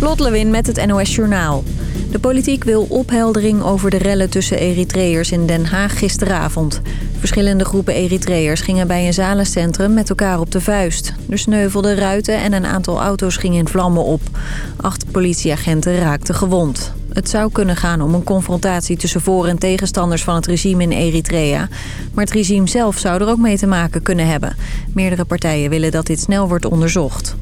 Lot Lewin met het NOS Journaal. De politiek wil opheldering over de rellen tussen Eritreërs in Den Haag gisteravond. Verschillende groepen Eritreërs gingen bij een zalencentrum met elkaar op de vuist. Er sneuvelden ruiten en een aantal auto's gingen in vlammen op. Acht politieagenten raakten gewond. Het zou kunnen gaan om een confrontatie tussen voor- en tegenstanders van het regime in Eritrea. Maar het regime zelf zou er ook mee te maken kunnen hebben. Meerdere partijen willen dat dit snel wordt onderzocht.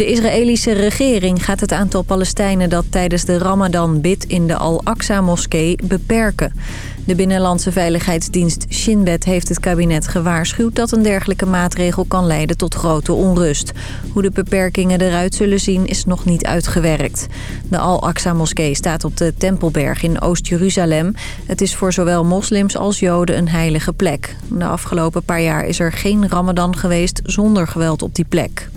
De Israëlische regering gaat het aantal Palestijnen dat tijdens de Ramadan bidt in de Al-Aqsa-moskee beperken. De Binnenlandse Veiligheidsdienst Shinbet heeft het kabinet gewaarschuwd dat een dergelijke maatregel kan leiden tot grote onrust. Hoe de beperkingen eruit zullen zien is nog niet uitgewerkt. De Al-Aqsa-moskee staat op de Tempelberg in Oost-Jeruzalem. Het is voor zowel moslims als joden een heilige plek. De afgelopen paar jaar is er geen Ramadan geweest zonder geweld op die plek.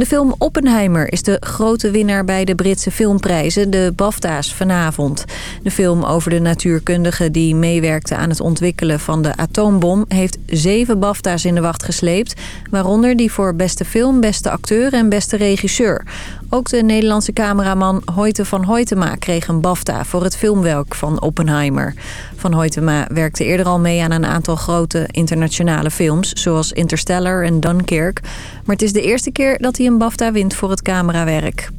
De film Oppenheimer is de grote winnaar bij de Britse filmprijzen, de BAFTA's, vanavond. De film over de natuurkundige die meewerkte aan het ontwikkelen van de atoombom... heeft zeven BAFTA's in de wacht gesleept, waaronder die voor beste film, beste acteur en beste regisseur. Ook de Nederlandse cameraman Hoyte van Hoytema kreeg een BAFTA voor het filmwerk van Oppenheimer. Van Hoytema werkte eerder al mee aan een aantal grote internationale films... zoals Interstellar en Dunkirk. Maar het is de eerste keer dat hij een BAFTA wint voor het camerawerk.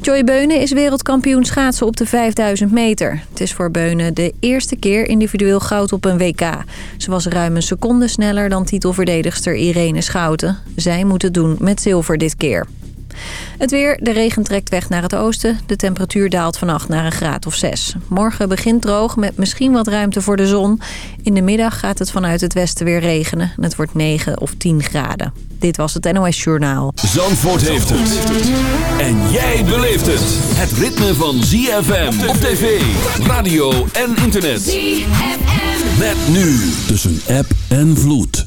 Joy Beunen is wereldkampioen schaatsen op de 5000 meter. Het is voor Beunen de eerste keer individueel goud op een WK. Ze was ruim een seconde sneller dan titelverdedigster Irene Schouten. Zij moet het doen met zilver dit keer. Het weer, de regen trekt weg naar het oosten. De temperatuur daalt vannacht naar een graad of 6. Morgen begint droog met misschien wat ruimte voor de zon. In de middag gaat het vanuit het westen weer regenen. Het wordt 9 of 10 graden. Dit was het NOS Journaal. Zandvoort heeft het. En jij beleeft het. Het ritme van ZFM op tv, radio en internet. ZFM. Met nu tussen app en vloed.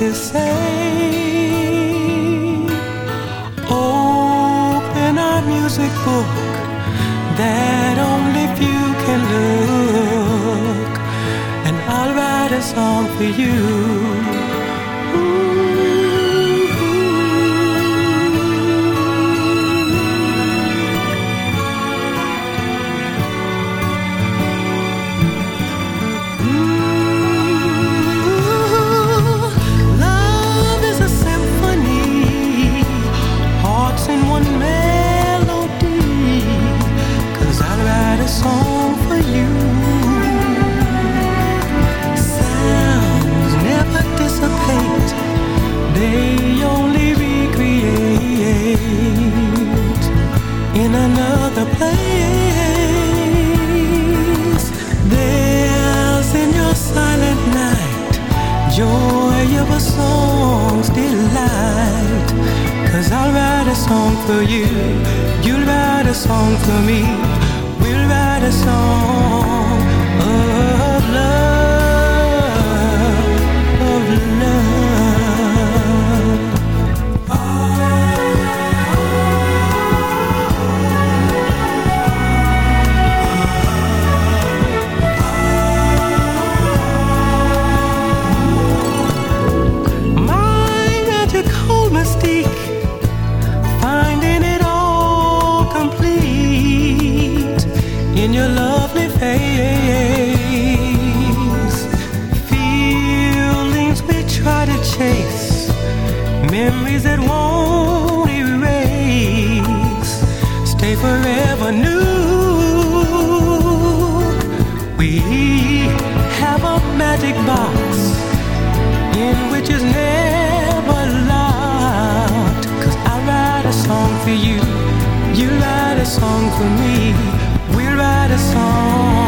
Am say. Open say? music book that only few can look, and I'll write a song for you. May only recreate in another place. There's in your silent night joy of a song's delight. Cause I'll write a song for you, you'll write a song for me, we'll write a song of love. Stay forever new. We have a magic box in which is never locked. Cause I write a song for you, you write a song for me we write a song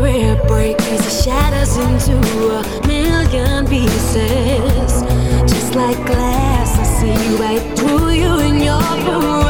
spirit break as it shatters into a million pieces. Just like glass, I see right through you in your room.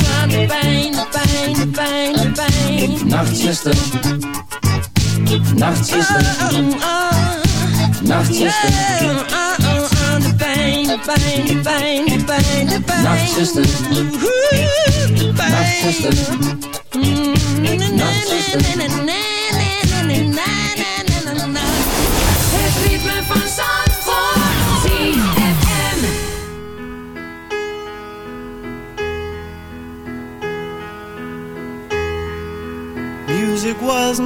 aan de pijn, de pijn, de pijn, de pijn nachtzuster, nachtzuster, nachtzuster, aan de pijn, de pijn, de pijn, de pijn, de pijn nachtzuster, nachtzuster, Het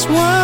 In this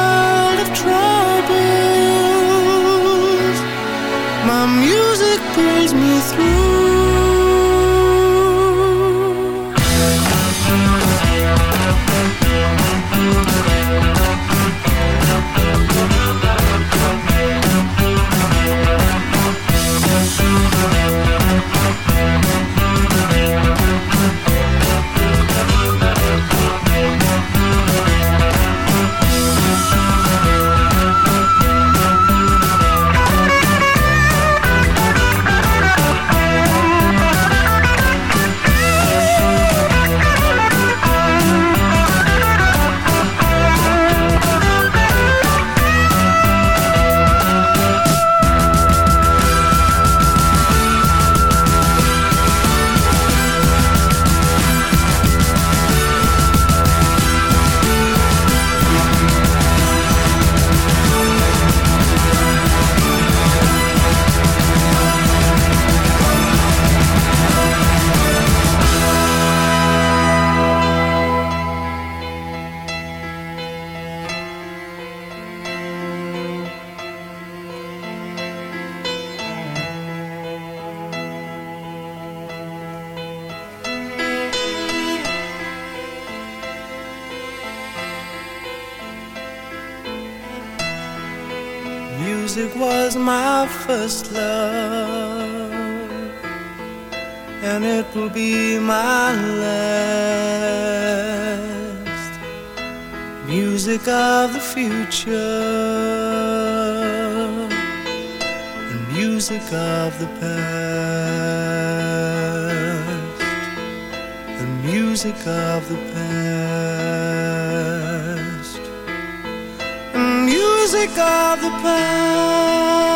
Music of the future, and music of the past, the music of the past, the music of the past.